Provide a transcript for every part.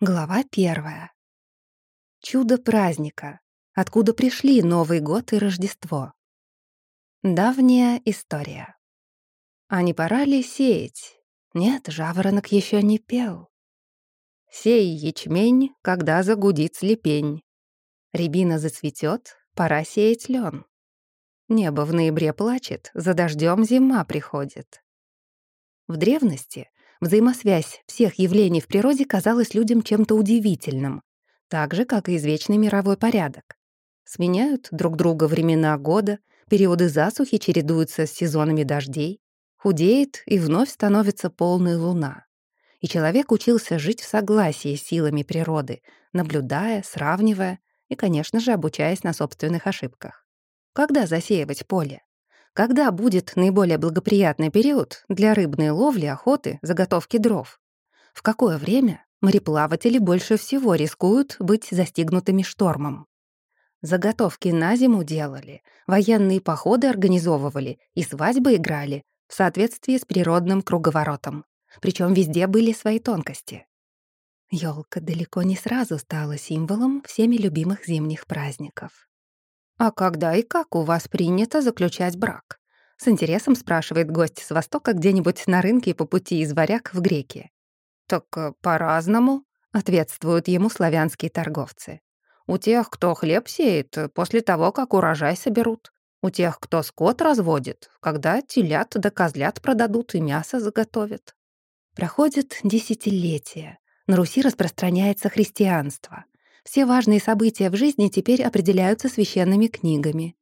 Глава первая. Чудо праздника. Откуда пришли Новый год и Рождество? Давняя история. А не пора ли сеять? Нет, жаворонок еще не пел. Сей ячмень, когда загудит слепень. Рябина зацветет, пора сеять лен. Небо в ноябре плачет, за дождем зима приходит. В древности Взаимосвязь всех явлений в природе казалась людям чем-то удивительным, так же, как и извечный мировой порядок. Сменяют друг друга времена года, периоды засухи чередуются с сезонами дождей, худеет и вновь становится полная луна. И человек учился жить в согласии с силами природы, наблюдая, сравнивая и, конечно же, обучаясь на собственных ошибках. Когда засеивать поле? Когда будет наиболее благоприятный период для рыбной ловли, охоты, заготовки дров? В какое время мореплаватели больше всего рискуют быть застигнутыми штормом? Заготовки на зиму делали, военные походы организовывали и свадьбы играли в соответствии с природным круговоротом. Причем везде были свои тонкости. Ёлка далеко не сразу стала символом всеми любимых зимних праздников. «А когда и как у вас принято заключать брак?» С интересом спрашивает гость с Востока где-нибудь на рынке по пути из Варяг в Греки. «Так э, по-разному», — ответствуют ему славянские торговцы. «У тех, кто хлеб сеет, после того, как урожай соберут. У тех, кто скот разводит, когда телят да козлят продадут и мясо заготовят». Проходит десятилетия. На Руси распространяется христианство. Все важные события в жизни теперь определяются священными книгами.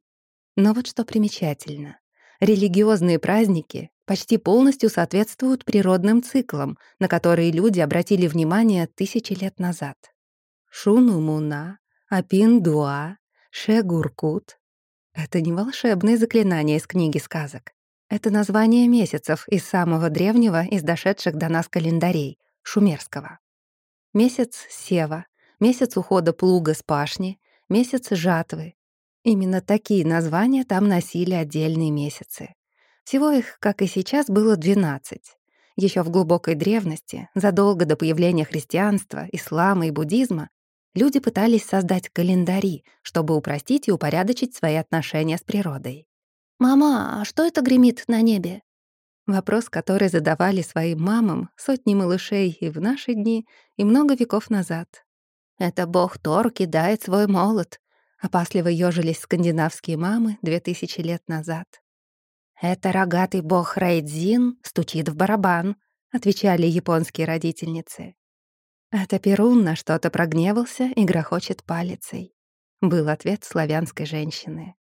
Но вот что примечательно. Религиозные праздники почти полностью соответствуют природным циклам, на которые люди обратили внимание тысячи лет назад. Шуну-муна, Апин-дуа, Шегуркут — это не волшебные заклинания из книги сказок. Это название месяцев из самого древнего из дошедших до нас календарей — шумерского. Месяц Сева, месяц ухода плуга с пашни, месяц жатвы. Именно такие названия там носили отдельные месяцы. Всего их, как и сейчас, было 12. Еще в глубокой древности, задолго до появления христианства, ислама и буддизма, люди пытались создать календари, чтобы упростить и упорядочить свои отношения с природой. «Мама, а что это гремит на небе?» Вопрос, который задавали своим мамам сотни малышей и в наши дни, и много веков назад. Это бог Тор кидает свой молот. Опасливо ёжились скандинавские мамы две тысячи лет назад. Это рогатый бог Рейдзин стучит в барабан, отвечали японские родительницы. Это Перун на что-то прогневался и грохочет палицей. Был ответ славянской женщины.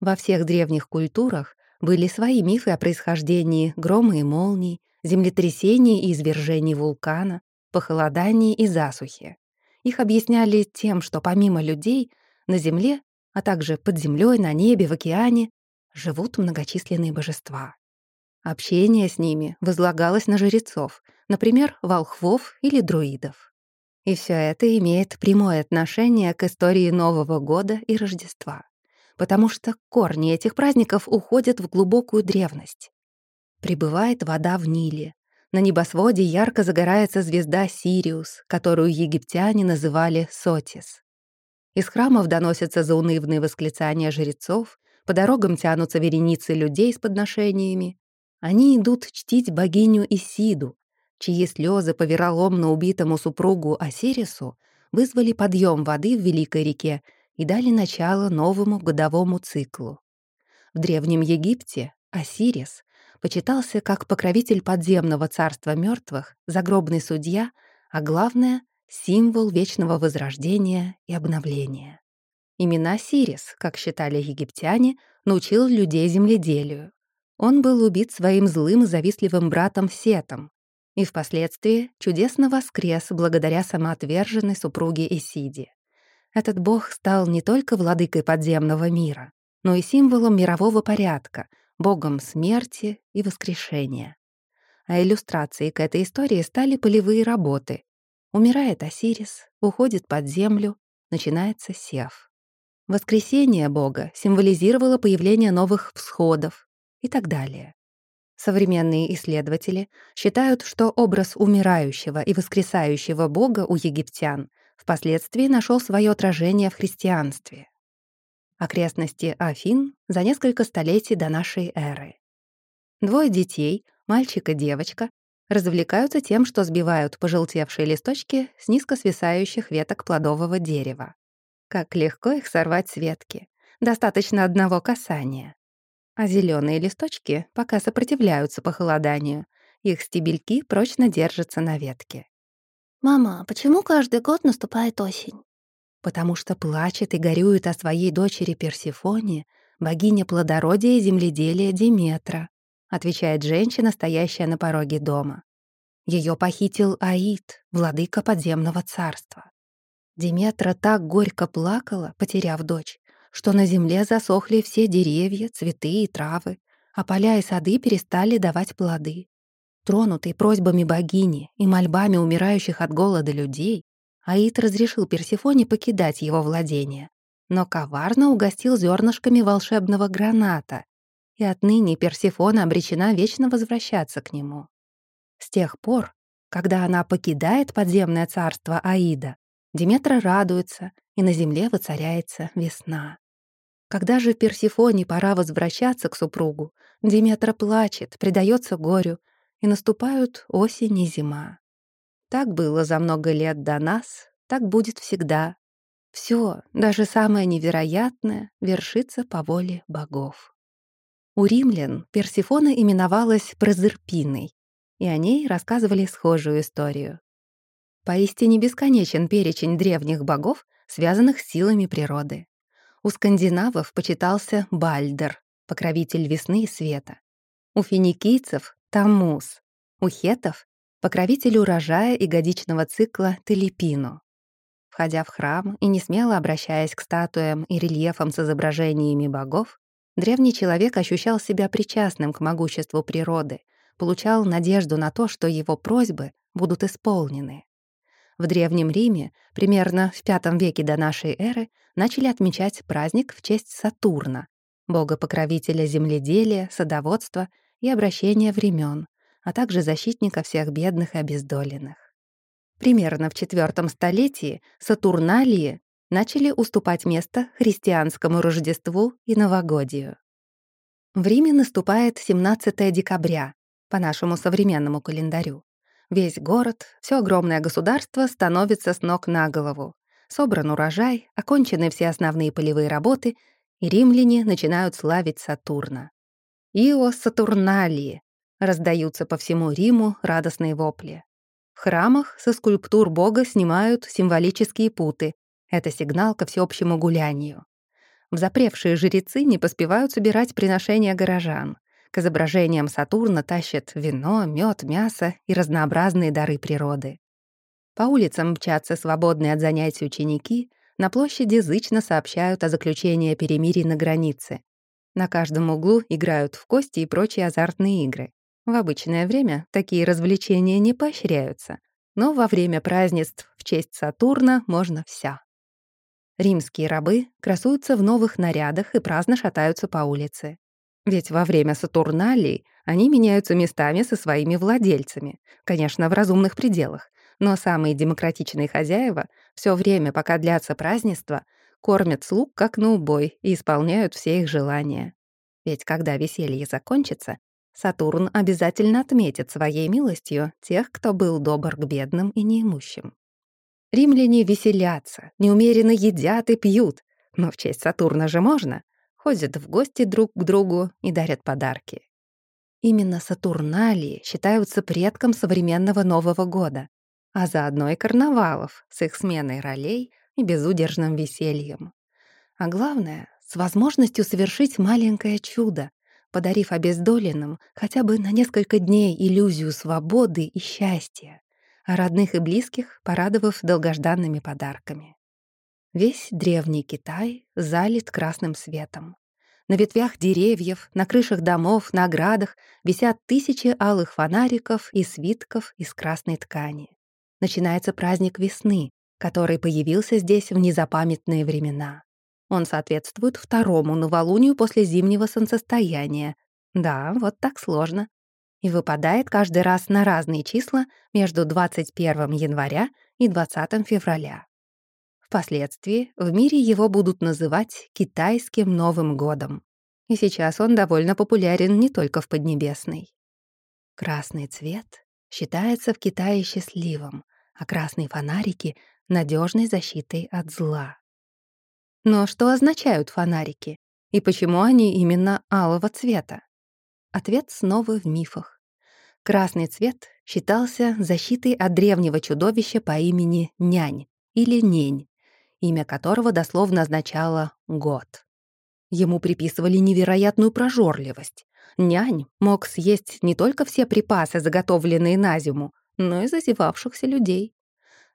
Во всех древних культурах были свои мифы о происхождении грома и молний, землетрясений и извержений вулкана, похолодании и засухи. Их объясняли тем, что помимо людей на Земле, а также под землей, на небе, в океане живут многочисленные божества. Общение с ними возлагалось на жрецов, например, волхвов или друидов. И все это имеет прямое отношение к истории Нового года и Рождества, потому что корни этих праздников уходят в глубокую древность. Прибывает вода в Ниле, на небосводе ярко загорается звезда Сириус, которую египтяне называли Сотис. Из храмов доносятся заунывные восклицания жрецов, по дорогам тянутся вереницы людей с подношениями. Они идут чтить богиню Исиду, чьи слезы по вероломно убитому супругу Осирису вызвали подъем воды в Великой реке и дали начало новому годовому циклу. В Древнем Египте Осирис почитался как покровитель подземного царства мертвых, загробный судья, а главное — символ вечного возрождения и обновления. Именно Сирис, как считали египтяне, научил людей земледелию. Он был убит своим злым и завистливым братом Сетом и впоследствии чудесно воскрес благодаря самоотверженной супруге Исиде. Этот бог стал не только владыкой подземного мира, но и символом мирового порядка, богом смерти и воскрешения. А иллюстрацией к этой истории стали полевые работы. Умирает Осирис, уходит под землю, начинается сев. Воскресение бога символизировало появление новых всходов и так далее. Современные исследователи считают, что образ умирающего и воскресающего бога у египтян впоследствии нашел свое отражение в христианстве. Окрестности Афин за несколько столетий до нашей эры. Двое детей, мальчик и девочка, развлекаются тем, что сбивают пожелтевшие листочки с низко свисающих веток плодового дерева. Как легко их сорвать с ветки. Достаточно одного касания. А зеленые листочки пока сопротивляются похолоданию. Их стебельки прочно держатся на ветке. «Мама, почему каждый год наступает осень?» Потому что плачет и горюет о своей дочери Персифоне богиня плодородия и земледелия Диметра, отвечает женщина, стоящая на пороге дома. Ее похитил Аид, владыка подземного царства. Диметра так горько плакала, потеряв дочь, что на земле засохли все деревья, цветы и травы, а поля и сады перестали давать плоды. Тронутый просьбами богини и мольбами умирающих от голода людей, Аид разрешил Персифоне покидать его владение, но коварно угостил зернышками волшебного граната, и отныне Персифона обречена вечно возвращаться к нему. С тех пор, когда она покидает подземное царство Аида, Диметра радуется, и на земле воцаряется весна. Когда же Персифоне пора возвращаться к супругу, Диметра плачет, предается горю, и наступают осень и зима. Так было за много лет до нас, так будет всегда. Все, даже самое невероятное, вершится по воле богов. У римлян Персифона именовалась Прозерпиной, и о ней рассказывали схожую историю. Поистине бесконечен перечень древних богов, связанных с силами природы. У скандинавов почитался Бальдер, покровитель весны и света. У финикийцев — Тамус. У хетов — покровитель урожая и годичного цикла Телепину. Входя в храм и не смело обращаясь к статуям и рельефам с изображениями богов, Древний человек ощущал себя причастным к могуществу природы, получал надежду на то, что его просьбы будут исполнены. В Древнем Риме, примерно в V веке до нашей эры, начали отмечать праздник в честь Сатурна, бога-покровителя земледелия, садоводства и обращения времен, а также защитника всех бедных и обездоленных. Примерно в IV столетии Сатурналии начали уступать место христианскому Рождеству и Новогодию. В Риме наступает 17 декабря, по нашему современному календарю. Весь город, все огромное государство становится с ног на голову. Собран урожай, окончены все основные полевые работы, и римляне начинают славить Сатурна. «Ио Сатурналии!» Раздаются по всему Риму радостные вопли. В храмах со скульптур бога снимают символические путы, это сигнал ко всеобщему гулянию. Взапревшие жрецы не поспевают собирать приношения горожан. К изображениям Сатурна тащат вино, мед, мясо и разнообразные дары природы. По улицам мчатся свободные от занятий ученики, на площади зычно сообщают о заключении перемирий на границе. На каждом углу играют в кости и прочие азартные игры. В обычное время такие развлечения не поощряются, но во время празднеств в честь Сатурна можно вся. Римские рабы красуются в новых нарядах и праздно шатаются по улице. Ведь во время Сатурналей они меняются местами со своими владельцами, конечно, в разумных пределах, но самые демократичные хозяева все время, пока длятся празднества, кормят слуг как на убой и исполняют все их желания. Ведь когда веселье закончится, Сатурн обязательно отметит своей милостью тех, кто был добр к бедным и неимущим. Римляне веселятся, неумеренно едят и пьют, но в честь Сатурна же можно. Ходят в гости друг к другу и дарят подарки. Именно Сатурналии считаются предком современного Нового года, а заодно и карнавалов с их сменой ролей и безудержным весельем. А главное, с возможностью совершить маленькое чудо, подарив обездоленным хотя бы на несколько дней иллюзию свободы и счастья а родных и близких порадовав долгожданными подарками. Весь древний Китай залит красным светом. На ветвях деревьев, на крышах домов, на оградах висят тысячи алых фонариков и свитков из красной ткани. Начинается праздник весны, который появился здесь в незапамятные времена. Он соответствует второму новолунию после зимнего солнцестояния. Да, вот так сложно. и выпадает каждый раз на разные числа между 21 января и 20 февраля. Впоследствии в мире его будут называть китайским Новым годом. И сейчас он довольно популярен не только в Поднебесной. Красный цвет считается в Китае счастливым, а красные фонарики — надежной защитой от зла. Но что означают фонарики? И почему они именно алого цвета? Ответ снова в мифах. Красный цвет считался защитой от древнего чудовища по имени Нянь или Нень, имя которого дословно означало «год». Ему приписывали невероятную прожорливость. Нянь мог съесть не только все припасы, заготовленные на зиму, но и зазевавшихся людей.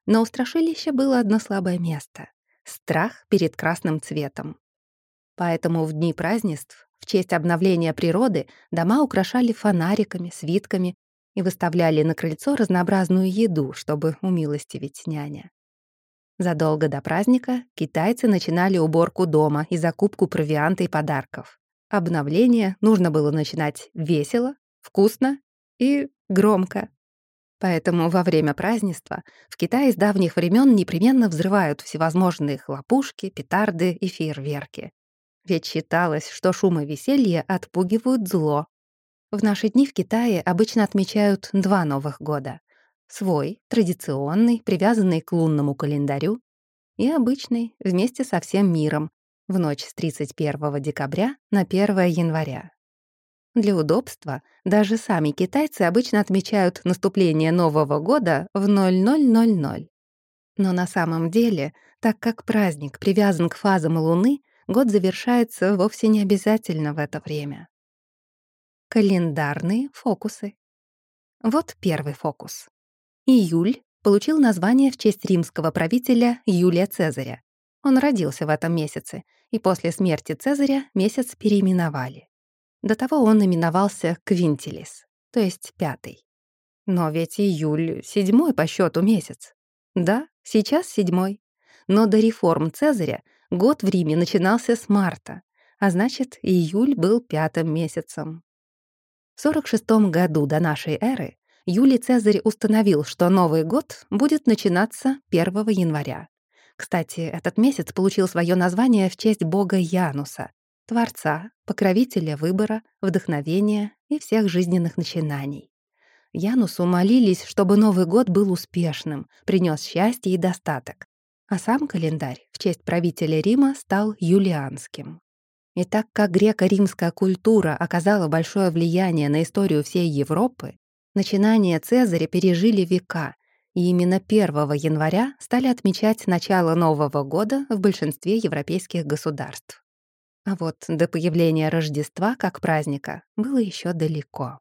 Но у страшилища было одно слабое место — страх перед красным цветом. Поэтому в дни празднеств, в честь обновления природы, дома украшали фонариками, свитками и выставляли на крыльцо разнообразную еду, чтобы умилостивить няня. Задолго до праздника китайцы начинали уборку дома и закупку провианта и подарков. Обновление нужно было начинать весело, вкусно и громко. Поэтому во время празднества в Китае с давних времен непременно взрывают всевозможные хлопушки, петарды и фейерверки. Ведь считалось, что шум и веселье отпугивают зло. В наши дни в Китае обычно отмечают два Новых года. Свой, традиционный, привязанный к лунному календарю, и обычный, вместе со всем миром, в ночь с 31 декабря на 1 января. Для удобства даже сами китайцы обычно отмечают наступление Нового года в 0000. Но на самом деле, так как праздник привязан к фазам Луны, год завершается вовсе не обязательно в это время. Календарные фокусы. Вот первый фокус. Июль получил название в честь римского правителя Юлия Цезаря. Он родился в этом месяце, и после смерти Цезаря месяц переименовали. До того он именовался Квинтилис, то есть пятый. Но ведь июль — седьмой по счету месяц. Да, сейчас седьмой. Но до реформ Цезаря год в Риме начинался с марта, а значит, июль был пятым месяцем. В 46 году до нашей эры Юлий Цезарь установил, что Новый год будет начинаться 1 января. Кстати, этот месяц получил свое название в честь бога Януса, творца, покровителя выбора, вдохновения и всех жизненных начинаний. Янусу молились, чтобы Новый год был успешным, принес счастье и достаток. А сам календарь в честь правителя Рима стал юлианским. И так как греко-римская культура оказала большое влияние на историю всей Европы, Начинания Цезаря пережили века, и именно 1 января стали отмечать начало Нового года в большинстве европейских государств. А вот до появления Рождества как праздника было еще далеко.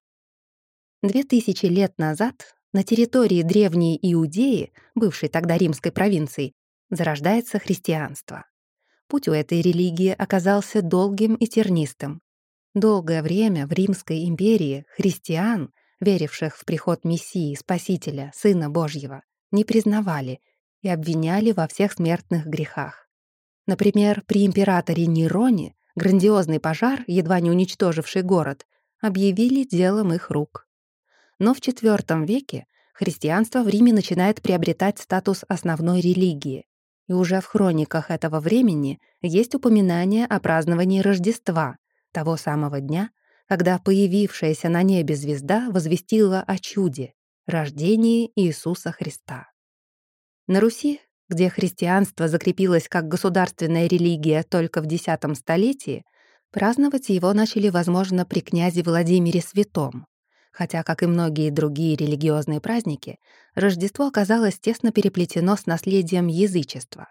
Две тысячи лет назад на территории Древней Иудеи, бывшей тогда римской провинцией, зарождается христианство. Путь у этой религии оказался долгим и тернистым. Долгое время в Римской империи христиан — веривших в приход Мессии, Спасителя, Сына Божьего, не признавали и обвиняли во всех смертных грехах. Например, при императоре Нероне грандиозный пожар, едва не уничтоживший город, объявили делом их рук. Но в IV веке христианство в Риме начинает приобретать статус основной религии, и уже в хрониках этого времени есть упоминание о праздновании Рождества, того самого дня, когда появившаяся на небе звезда возвестила о чуде — рождении Иисуса Христа. На Руси, где христианство закрепилось как государственная религия только в X столетии, праздновать его начали, возможно, при князе Владимире Святом, хотя, как и многие другие религиозные праздники, Рождество оказалось тесно переплетено с наследием язычества.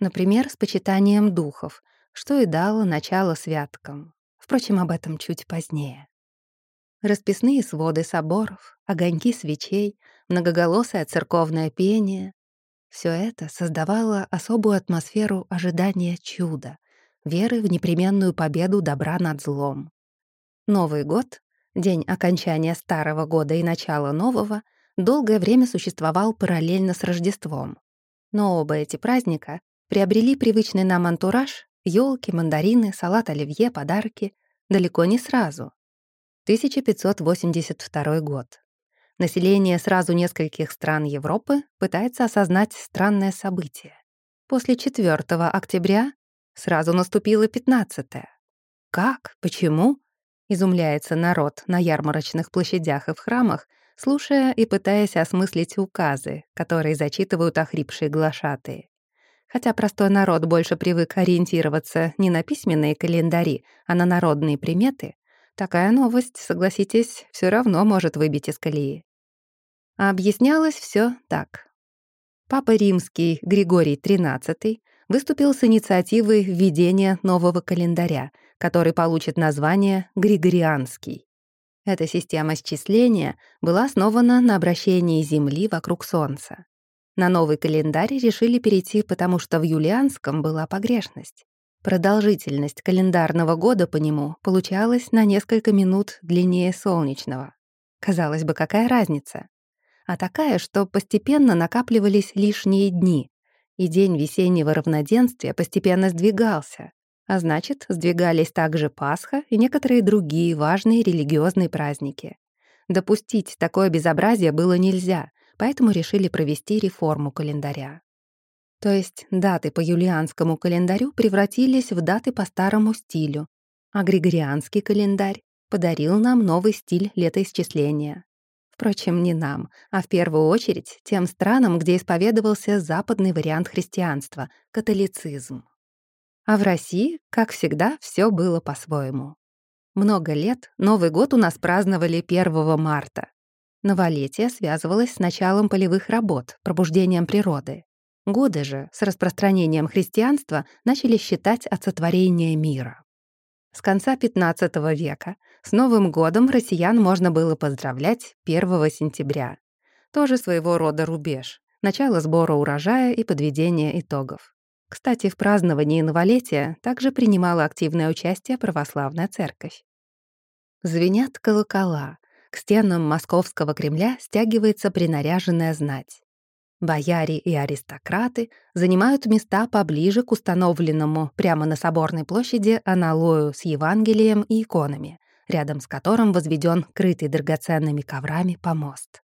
Например, с почитанием духов, что и дало начало святкам, Впрочем, об этом чуть позднее. Расписные своды соборов, огоньки свечей, многоголосое церковное пение — все это создавало особую атмосферу ожидания чуда, веры в непременную победу добра над злом. Новый год, день окончания старого года и начала нового, долгое время существовал параллельно с Рождеством. Но оба эти праздника приобрели привычный нам антураж Ёлки, мандарины, салат оливье, подарки — далеко не сразу. 1582 год. Население сразу нескольких стран Европы пытается осознать странное событие. После 4 октября сразу наступило 15 -е. Как? Почему? Изумляется народ на ярмарочных площадях и в храмах, слушая и пытаясь осмыслить указы, которые зачитывают охрипшие глашатые. Хотя простой народ больше привык ориентироваться не на письменные календари, а на народные приметы, такая новость, согласитесь, все равно может выбить из колеи. А объяснялось все так. Папа Римский Григорий XIII выступил с инициативой введения нового календаря, который получит название Григорианский. Эта система счисления была основана на обращении Земли вокруг Солнца. На новый календарь решили перейти, потому что в юлианском была погрешность. Продолжительность календарного года по нему получалась на несколько минут длиннее солнечного. Казалось бы, какая разница? А такая, что постепенно накапливались лишние дни, и день весеннего равноденствия постепенно сдвигался, а значит, сдвигались также Пасха и некоторые другие важные религиозные праздники. Допустить такое безобразие было нельзя, поэтому решили провести реформу календаря. То есть даты по юлианскому календарю превратились в даты по старому стилю, а григорианский календарь подарил нам новый стиль летоисчисления. Впрочем, не нам, а в первую очередь тем странам, где исповедовался западный вариант христианства — католицизм. А в России, как всегда, все было по-своему. Много лет Новый год у нас праздновали 1 марта. Новолетие связывалось с началом полевых работ, пробуждением природы. Годы же с распространением христианства начали считать от сотворения мира. С конца XV века с Новым годом россиян можно было поздравлять 1 сентября. Тоже своего рода рубеж, начало сбора урожая и подведения итогов. Кстати, в праздновании новолетия также принимала активное участие православная церковь. Звенят колокола, к стенам московского Кремля стягивается принаряженная знать. Бояре и аристократы занимают места поближе к установленному прямо на Соборной площади аналою с Евангелием и иконами, рядом с которым возведен крытый драгоценными коврами помост.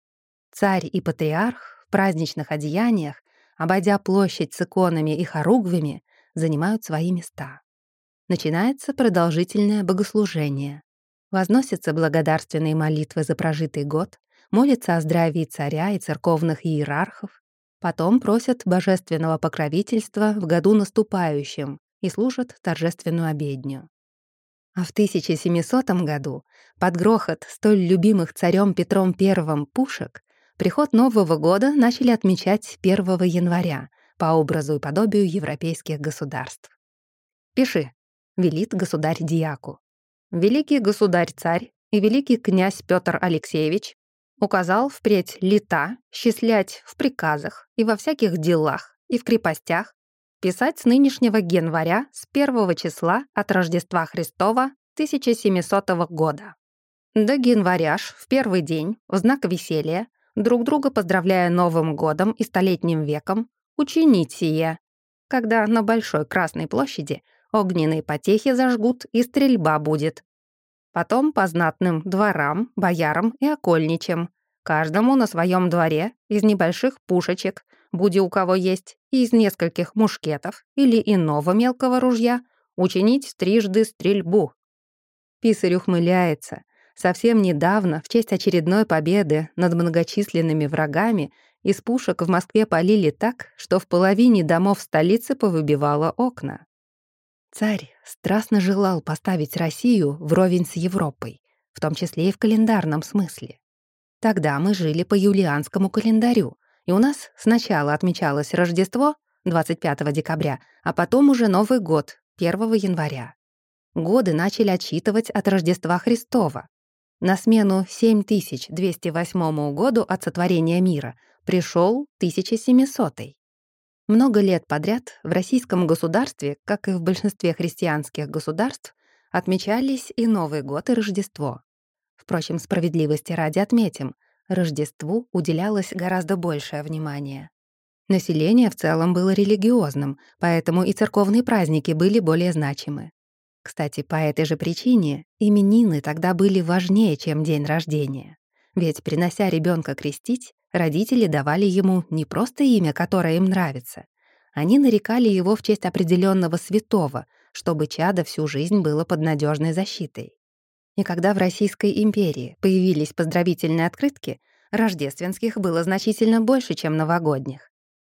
Царь и патриарх в праздничных одеяниях, обойдя площадь с иконами и хоругвями, занимают свои места. Начинается продолжительное богослужение. Возносятся благодарственные молитвы за прожитый год, молятся о здравии царя и церковных иерархов, потом просят божественного покровительства в году наступающем и служат торжественную обедню. А в 1700 году под грохот столь любимых царем Петром I пушек приход Нового года начали отмечать 1 января по образу и подобию европейских государств. «Пиши», — велит государь Диаку великий государь-царь и великий князь Петр Алексеевич указал впредь лета счислять в приказах и во всяких делах и в крепостях, писать с нынешнего января с первого числа от Рождества Христова 1700 года. До января ж в первый день, в знак веселья, друг друга поздравляя Новым годом и Столетним веком, учинить сие, когда на Большой Красной площади огненные потехи зажгут и стрельба будет. Потом по знатным дворам, боярам и окольничам, каждому на своем дворе из небольших пушечек, буди у кого есть, и из нескольких мушкетов или иного мелкого ружья, учинить трижды стрельбу. Писарь ухмыляется. Совсем недавно, в честь очередной победы над многочисленными врагами, из пушек в Москве полили так, что в половине домов столицы повыбивало окна. Царь страстно желал поставить Россию вровень с Европой, в том числе и в календарном смысле. Тогда мы жили по юлианскому календарю, и у нас сначала отмечалось Рождество 25 декабря, а потом уже Новый год 1 января. Годы начали отсчитывать от Рождества Христова. На смену 7208 году от сотворения мира пришел 1700 -й. Много лет подряд в российском государстве, как и в большинстве христианских государств, отмечались и Новый год, и Рождество. Впрочем, справедливости ради отметим, Рождеству уделялось гораздо большее внимание. Население в целом было религиозным, поэтому и церковные праздники были более значимы. Кстати, по этой же причине именины тогда были важнее, чем день рождения. Ведь, принося ребенка крестить, родители давали ему не просто имя, которое им нравится. Они нарекали его в честь определенного святого, чтобы чадо всю жизнь было под надежной защитой. И когда в Российской империи появились поздравительные открытки, рождественских было значительно больше, чем новогодних.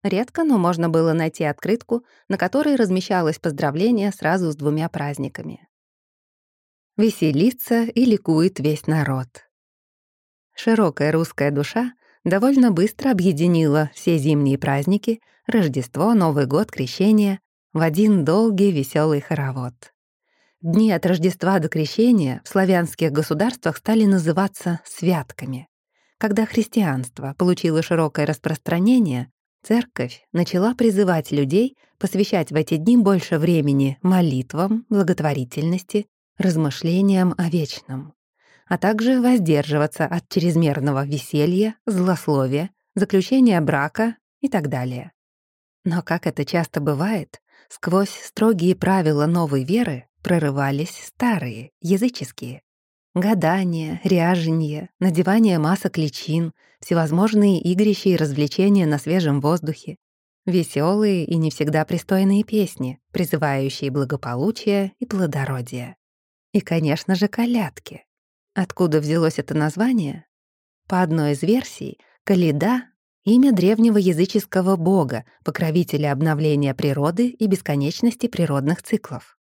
Редко, но можно было найти открытку, на которой размещалось поздравление сразу с двумя праздниками. Веселится и ликует весь народ. Широкая русская душа довольно быстро объединила все зимние праздники — Рождество, Новый год, Крещение — в один долгий веселый хоровод. Дни от Рождества до Крещения в славянских государствах стали называться «святками». Когда христианство получило широкое распространение, Церковь начала призывать людей посвящать в эти дни больше времени молитвам, благотворительности, размышлениям о вечном, а также воздерживаться от чрезмерного веселья, злословия, заключения брака и так далее. Но, как это часто бывает, сквозь строгие правила новой веры прорывались старые, языческие. Гадания, ряженье, надевание масок личин, всевозможные игрища и развлечения на свежем воздухе, веселые и не всегда пристойные песни, призывающие благополучие и плодородие. И, конечно же, колядки. Откуда взялось это название? По одной из версий, Каледа — имя древнего языческого бога, покровителя обновления природы и бесконечности природных циклов.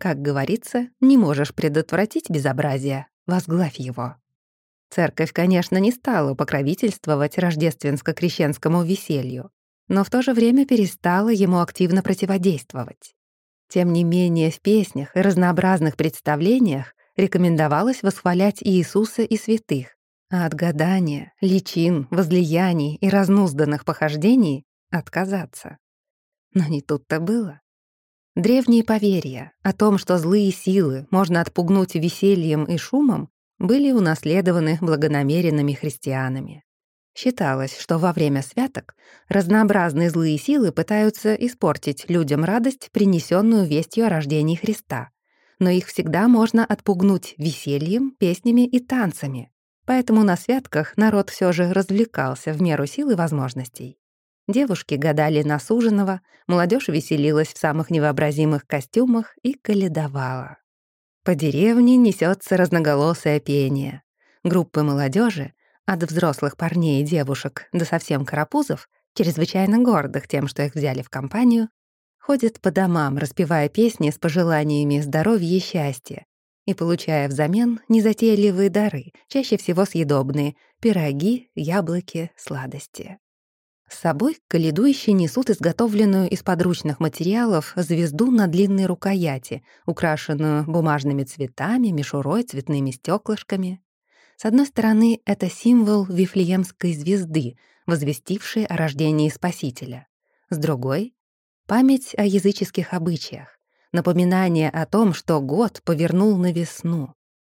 Как говорится, не можешь предотвратить безобразие, возглавь его. Церковь, конечно, не стала покровительствовать рождественско-крещенскому веселью, но в то же время перестала ему активно противодействовать. Тем не менее, в песнях и разнообразных представлениях рекомендовалось восхвалять Иисуса и святых, а от гадания, личин, возлияний и разнузданных похождений отказаться. Но не тут-то было. Древние поверья о том, что злые силы можно отпугнуть весельем и шумом, были унаследованы благонамеренными христианами. Считалось, что во время святок разнообразные злые силы пытаются испортить людям радость, принесенную вестью о рождении Христа, но их всегда можно отпугнуть весельем, песнями и танцами. Поэтому на святках народ все же развлекался в меру сил и возможностей. Девушки гадали на суженого, молодежь веселилась в самых невообразимых костюмах и каледовала. По деревне несется разноголосое пение. Группы молодежи, от взрослых парней и девушек до совсем карапузов, чрезвычайно гордых тем, что их взяли в компанию, ходят по домам, распевая песни с пожеланиями здоровья и счастья, и получая взамен незатейливые дары, чаще всего съедобные — пироги, яблоки, сладости. С собой каледующие несут изготовленную из подручных материалов звезду на длинной рукояти, украшенную бумажными цветами, мишурой, цветными стеклышками. С одной стороны, это символ Вифлеемской звезды, возвестившей о рождении Спасителя. С другой — память о языческих обычаях, напоминание о том, что год повернул на весну.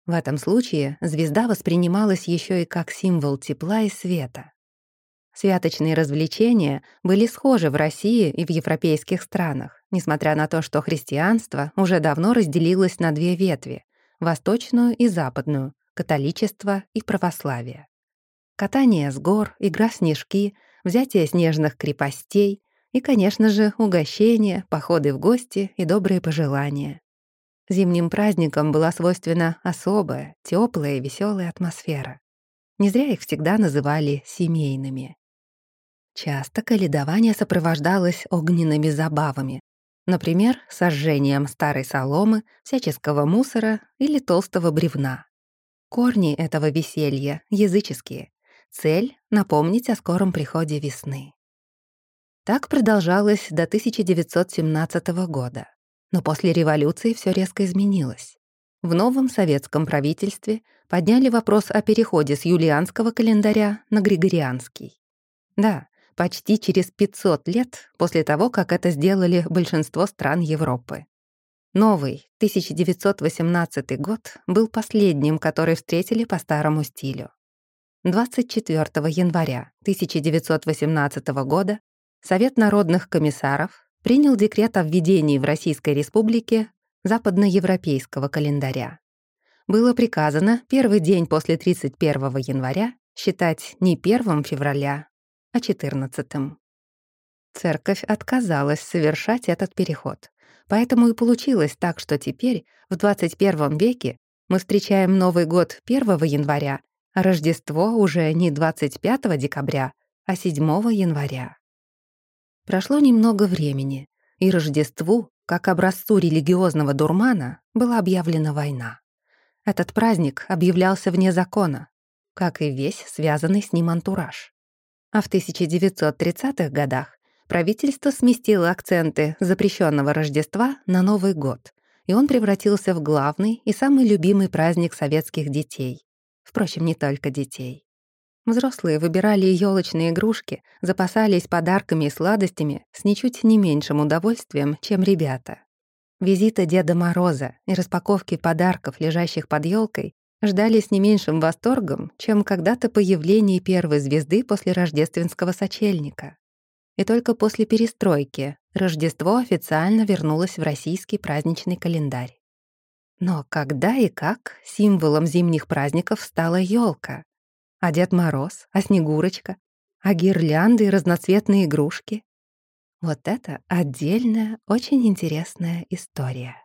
В этом случае звезда воспринималась еще и как символ тепла и света. Святочные развлечения были схожи в России и в европейских странах, несмотря на то, что христианство уже давно разделилось на две ветви — восточную и западную, католичество и православие. Катание с гор, игра снежки, взятие снежных крепостей и, конечно же, угощения, походы в гости и добрые пожелания. Зимним праздникам была свойственна особая, теплая и веселая атмосфера. Не зря их всегда называли семейными. Часто каледование сопровождалось огненными забавами, например, сожжением старой соломы, всяческого мусора или толстого бревна. Корни этого веселья языческие. Цель — напомнить о скором приходе весны. Так продолжалось до 1917 года. Но после революции все резко изменилось. В новом советском правительстве подняли вопрос о переходе с юлианского календаря на григорианский. Да, почти через 500 лет после того, как это сделали большинство стран Европы. Новый, 1918 год, был последним, который встретили по старому стилю. 24 января 1918 года Совет народных комиссаров принял декрет о введении в Российской Республике западноевропейского календаря. Было приказано первый день после 31 января считать не 1 февраля, а 14. Церковь отказалась совершать этот переход. Поэтому и получилось так, что теперь, в 21 веке, мы встречаем Новый год 1 января, а Рождество уже не 25 декабря, а 7 января. Прошло немного времени, и Рождеству, как образцу религиозного дурмана, была объявлена война. Этот праздник объявлялся вне закона, как и весь связанный с ним антураж. А в 1930-х годах правительство сместило акценты запрещенного Рождества на Новый год, и он превратился в главный и самый любимый праздник советских детей. Впрочем, не только детей. Взрослые выбирали елочные игрушки, запасались подарками и сладостями с ничуть не меньшим удовольствием, чем ребята. Визита Деда Мороза и распаковки подарков, лежащих под елкой, ждали с не меньшим восторгом, чем когда-то появление первой звезды после рождественского сочельника. И только после перестройки Рождество официально вернулось в российский праздничный календарь. Но когда и как символом зимних праздников стала елка? А Дед Мороз, а Снегурочка, а гирлянды и разноцветные игрушки? Вот это отдельная, очень интересная история.